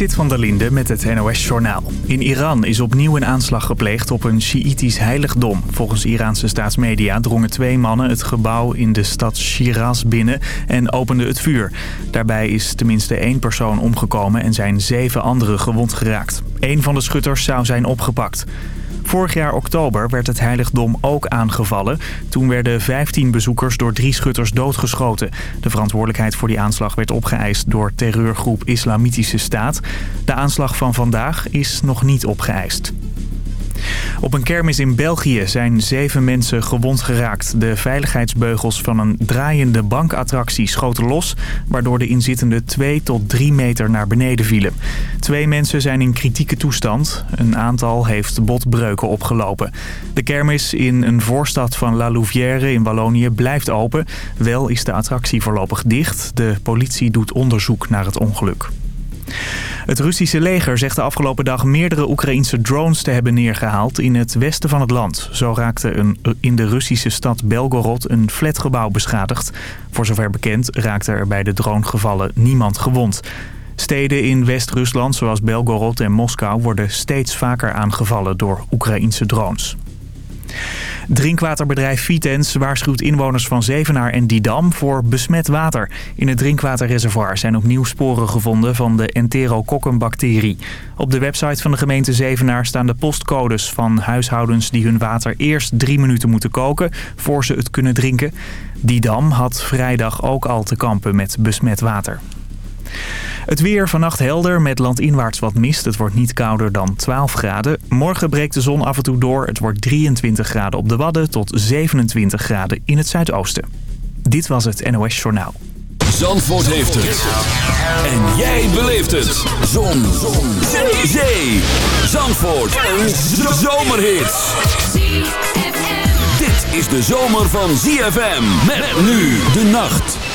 Sit van der Linde met het NOS-journaal. In Iran is opnieuw een aanslag gepleegd op een Sjiïtisch heiligdom. Volgens Iraanse staatsmedia drongen twee mannen het gebouw in de stad Shiraz binnen en openden het vuur. Daarbij is tenminste één persoon omgekomen en zijn zeven anderen gewond geraakt. Eén van de schutters zou zijn opgepakt. Vorig jaar oktober werd het heiligdom ook aangevallen. Toen werden 15 bezoekers door drie schutters doodgeschoten. De verantwoordelijkheid voor die aanslag werd opgeëist door terreurgroep Islamitische Staat. De aanslag van vandaag is nog niet opgeëist. Op een kermis in België zijn zeven mensen gewond geraakt. De veiligheidsbeugels van een draaiende bankattractie schoten los... waardoor de inzittenden 2 tot 3 meter naar beneden vielen. Twee mensen zijn in kritieke toestand. Een aantal heeft botbreuken opgelopen. De kermis in een voorstad van La Louvière in Wallonië blijft open. Wel is de attractie voorlopig dicht. De politie doet onderzoek naar het ongeluk. Het Russische leger zegt de afgelopen dag meerdere Oekraïnse drones te hebben neergehaald in het westen van het land. Zo raakte een, in de Russische stad Belgorod een flatgebouw beschadigd. Voor zover bekend raakte er bij de dronegevallen niemand gewond. Steden in West-Rusland zoals Belgorod en Moskou worden steeds vaker aangevallen door Oekraïnse drones. Drinkwaterbedrijf Vitens waarschuwt inwoners van Zevenaar en Didam voor besmet water. In het drinkwaterreservoir zijn opnieuw sporen gevonden van de enterokokkenbacterie. Op de website van de gemeente Zevenaar staan de postcodes van huishoudens die hun water eerst drie minuten moeten koken voor ze het kunnen drinken. Didam had vrijdag ook al te kampen met besmet water. Het weer vannacht helder met landinwaarts wat mist. Het wordt niet kouder dan 12 graden. Morgen breekt de zon af en toe door. Het wordt 23 graden op de Wadden tot 27 graden in het zuidoosten. Dit was het NOS Journaal. Zandvoort heeft het. En jij beleeft het. Zon. zon. Zee. Zee. Zandvoort. Een zomerhit. Dit is de zomer van ZFM. Met nu de nacht.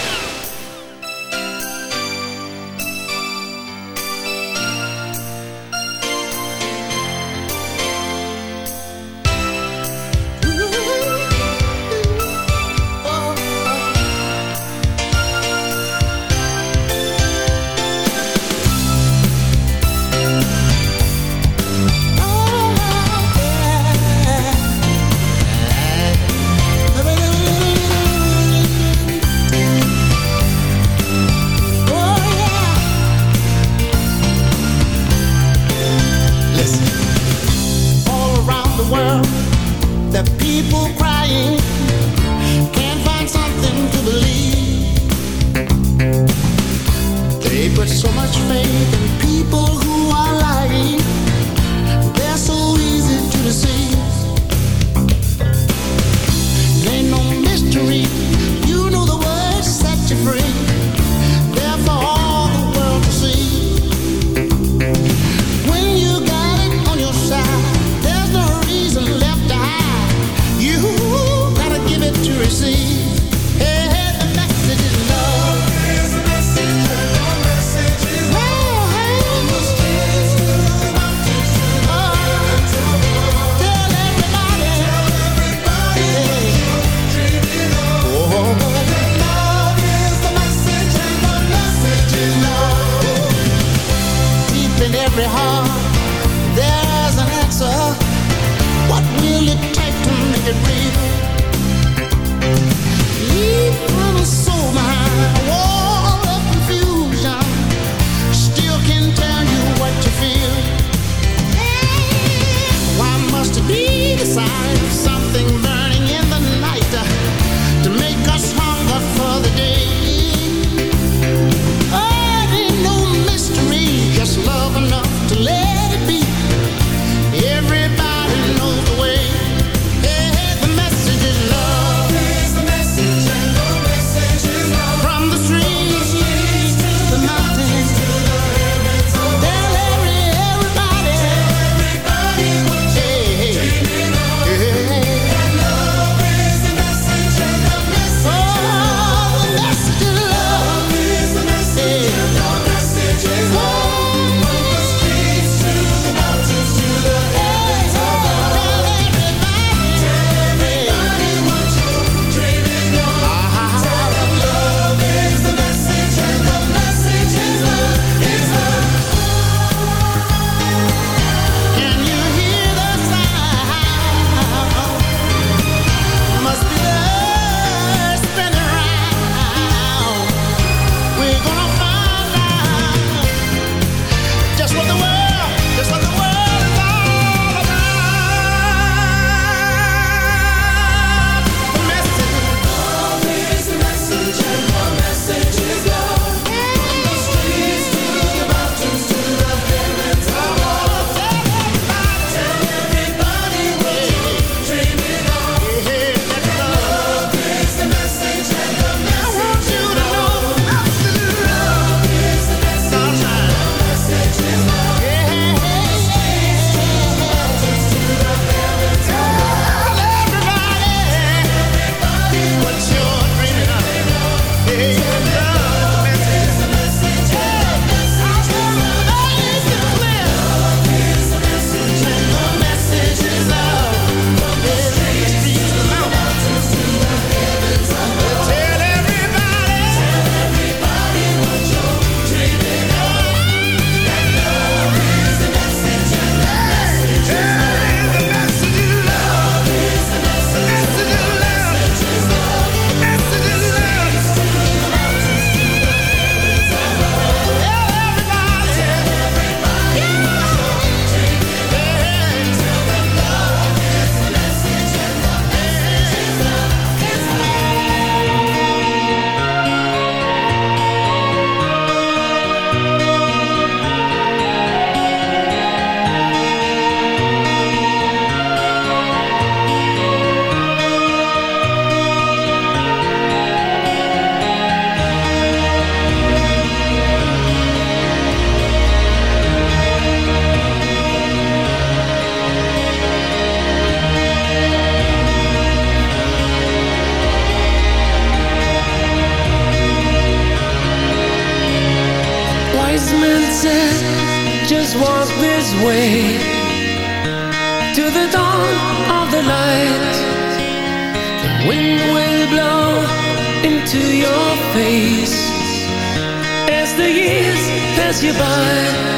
pass you by.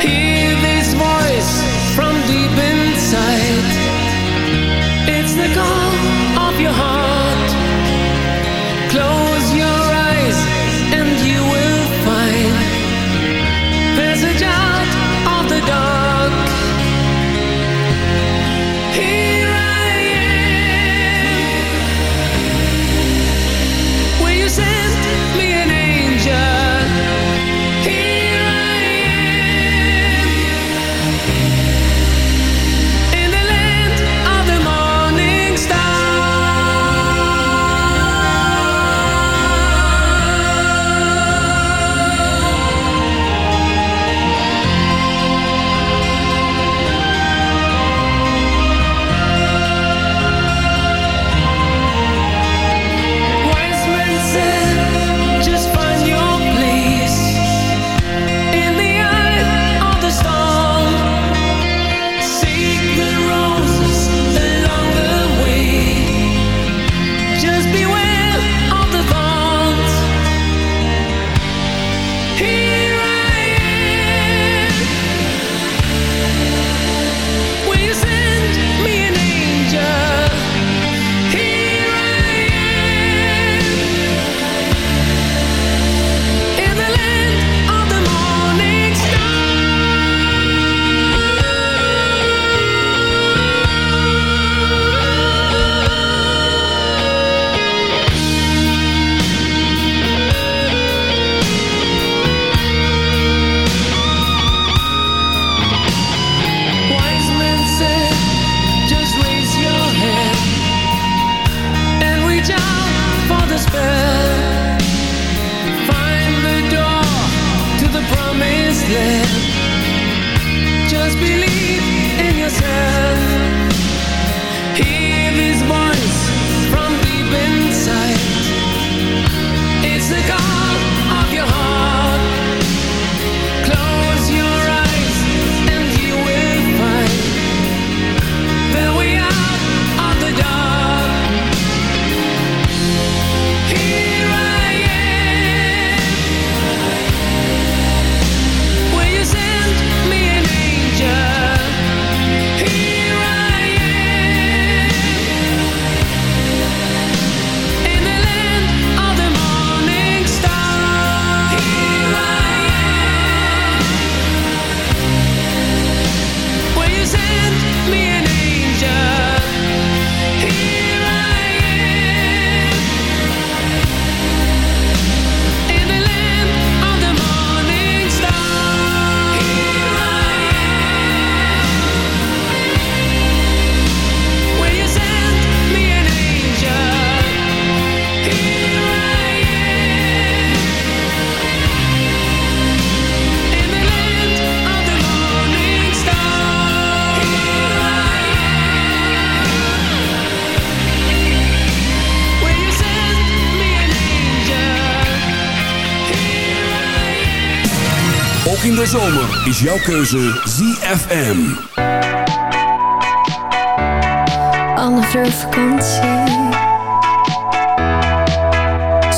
Here is jouw keuze ZFM. Anne vakantie.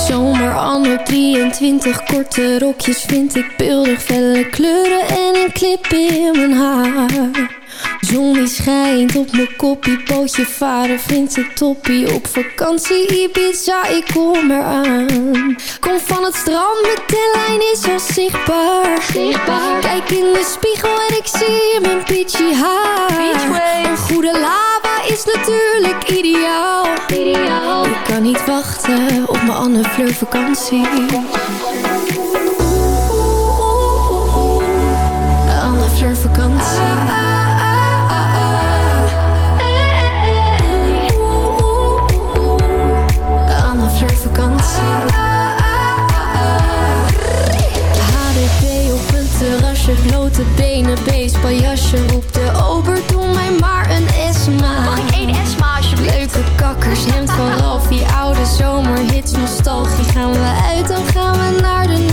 Zomer anno 23, korte rokjes vind ik beeldig. Felle kleuren en een clip in mijn haar. Zon die schijnt op mijn koppie, pootje vader vindt het toppie. Op vakantie Ibiza, ik kom eraan. Kom van het strand, mijn tellijn is al zichtbaar. zichtbaar. Kijk in de spiegel en ik zie mijn peachy haar. Een goede lava is natuurlijk ideaal. ideaal. Ik kan niet wachten op mijn Anne Fleur vakantie. Anne Fleur vakantie. Grote benen, beestpaljasje Op de ober, doe mij maar een esma Mag ik één esma alsjeblieft? Leuke kakkers, hemd van die oude zomerhits Nostalgie gaan we uit, dan gaan we naar de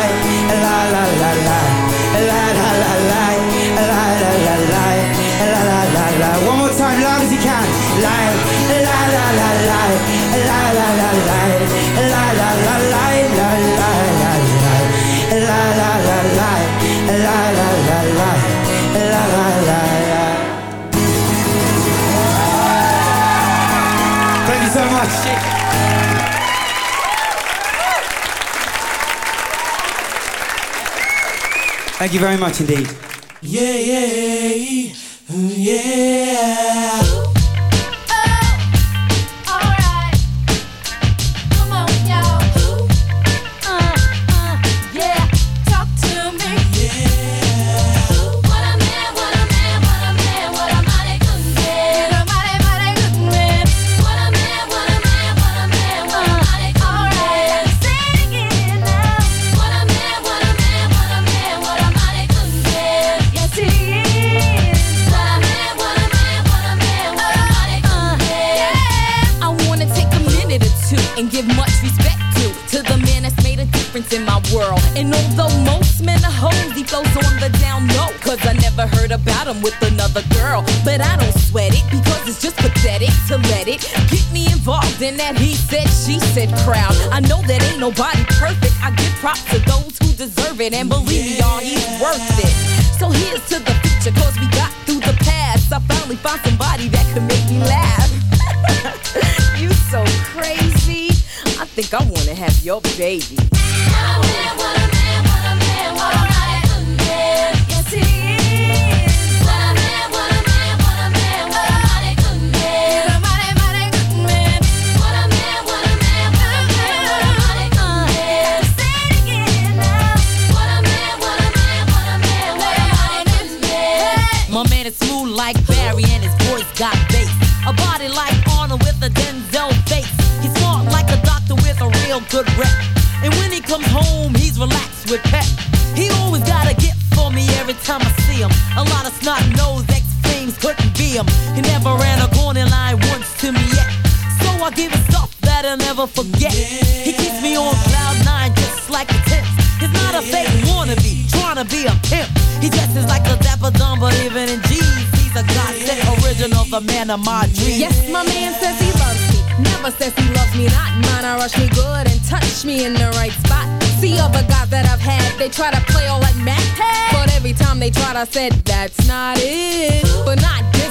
Thank you very much indeed. Yeah, yeah, yeah. To be a pimp. He dresses like a dapper dumb, but even in jeans, he's a godsend original, the man of my dreams. Yes, my man says he loves me. Never says he loves me not. Mine, I rush me good and touch me in the right spot. See other guys that I've had, they try to play all like Mac. But every time they tried, I said, that's not it. But not this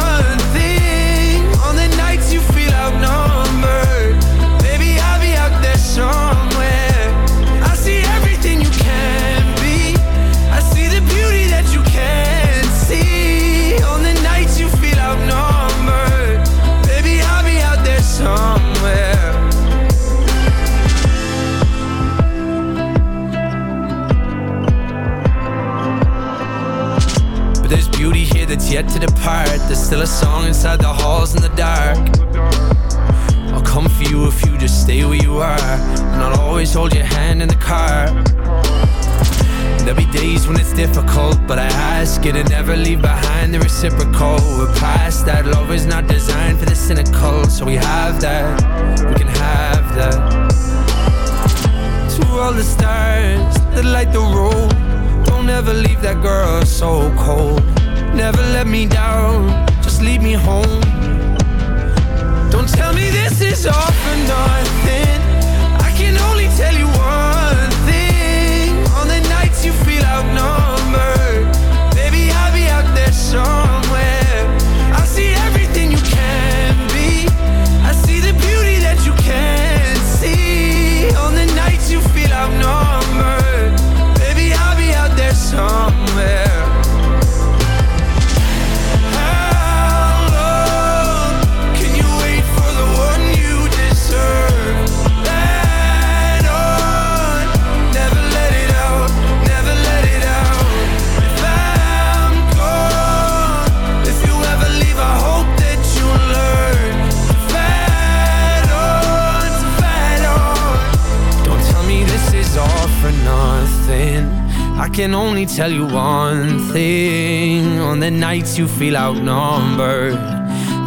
nights you feel outnumbered.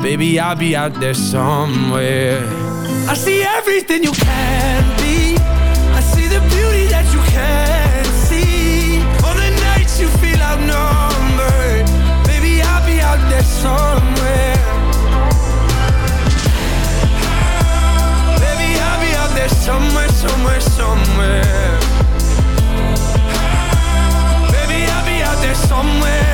Baby, I'll be out there somewhere. I see everything you can be. I see the beauty that you can't see. On the nights you feel outnumbered. Baby, I'll be out there somewhere. Baby, I'll be out there somewhere, somewhere, somewhere. Baby, I'll be out there somewhere.